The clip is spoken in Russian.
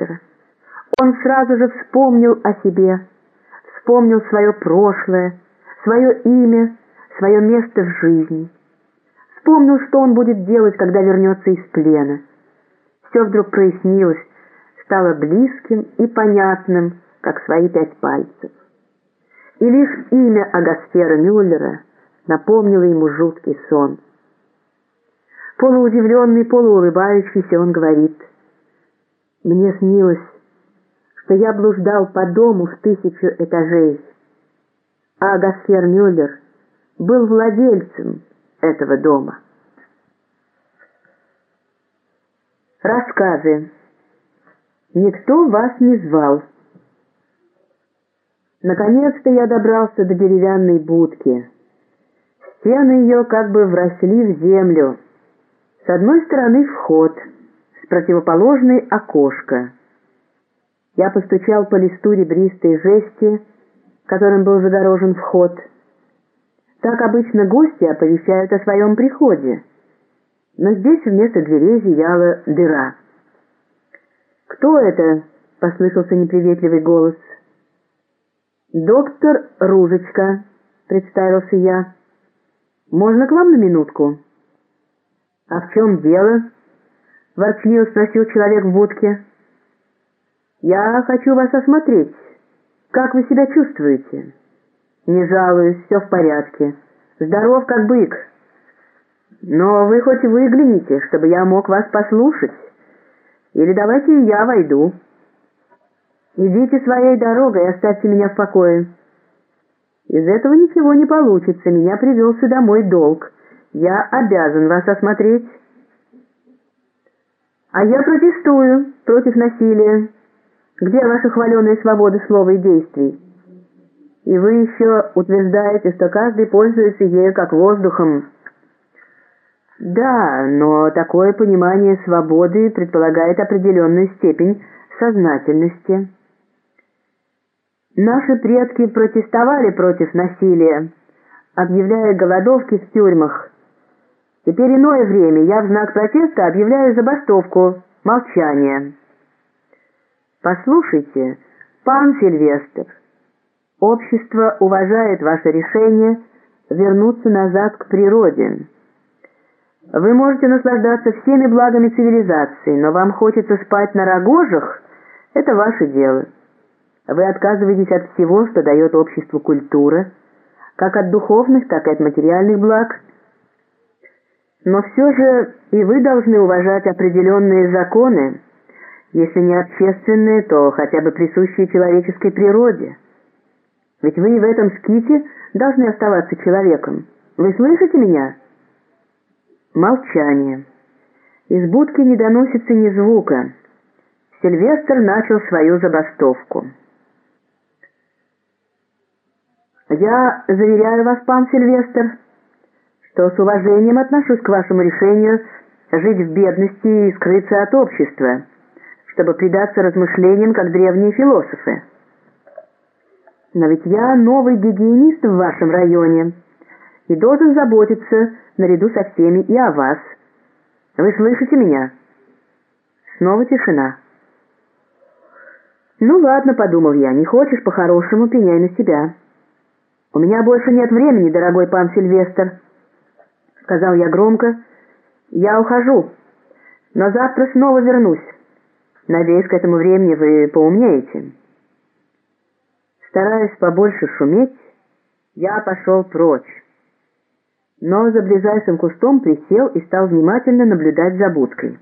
доктора. Он сразу же вспомнил о себе, вспомнил свое прошлое, свое имя, свое место в жизни. Вспомнил, что он будет делать, когда вернется из плена. Все вдруг прояснилось, стало близким и понятным, как свои пять пальцев. И лишь имя Агасфера Мюллера напомнило ему жуткий сон. Полуудивленный, полуулыбающийся, он говорит, «Мне снилось, что я блуждал по дому в тысячу этажей, а Агасфер Мюллер был владельцем этого дома». Рассказы. Никто вас не звал. Наконец-то я добрался до деревянной будки. Стены ее как бы вросли в землю. С одной стороны вход, противоположной окошко. Я постучал по листу ребристой жести, которым был загорожен вход. Так обычно гости оповещают о своем приходе. Но здесь вместо дверей зияла дыра. «Кто это?» — послышался неприветливый голос. «Доктор Ружечка», — представился я. «Можно к вам на минутку?» «А в чем дело?» — ворчливо спросил человек в будке. «Я хочу вас осмотреть. Как вы себя чувствуете?» «Не жалуюсь, все в порядке. Здоров, как бык. Но вы хоть выгляните, чтобы я мог вас послушать». Или давайте я войду. Идите своей дорогой и оставьте меня в покое. Из этого ничего не получится. Меня привел сюда мой долг. Я обязан вас осмотреть. А я протестую против насилия. Где ваша хваленая свобода слова и действий? И вы еще утверждаете, что каждый пользуется ею как воздухом, да, но такое понимание свободы предполагает определенную степень сознательности. Наши предки протестовали против насилия, объявляя голодовки в тюрьмах. Теперь иное время я в знак протеста объявляю забастовку, молчание. Послушайте, пан Сильвестр, общество уважает ваше решение вернуться назад к природе. Вы можете наслаждаться всеми благами цивилизации, но вам хочется спать на рогожах – это ваше дело. Вы отказываетесь от всего, что дает обществу культура, как от духовных, так и от материальных благ. Но все же и вы должны уважать определенные законы, если не общественные, то хотя бы присущие человеческой природе. Ведь вы и в этом ските должны оставаться человеком. Вы слышите меня?» Молчание. Из будки не доносится ни звука. Сильвестр начал свою забастовку. «Я заверяю вас, пан Сильвестр, что с уважением отношусь к вашему решению жить в бедности и скрыться от общества, чтобы предаться размышлениям, как древние философы. Но ведь я новый гигиенист в вашем районе» и должен заботиться наряду со всеми и о вас. Вы слышите меня?» Снова тишина. «Ну ладно», — подумал я, — «не хочешь по-хорошему, пеняй на себя». «У меня больше нет времени, дорогой пан Сильвестр», — сказал я громко. «Я ухожу, но завтра снова вернусь. Надеюсь, к этому времени вы поумнеете». Стараясь побольше шуметь, я пошел прочь но за ближайшим кустом присел и стал внимательно наблюдать за будкой.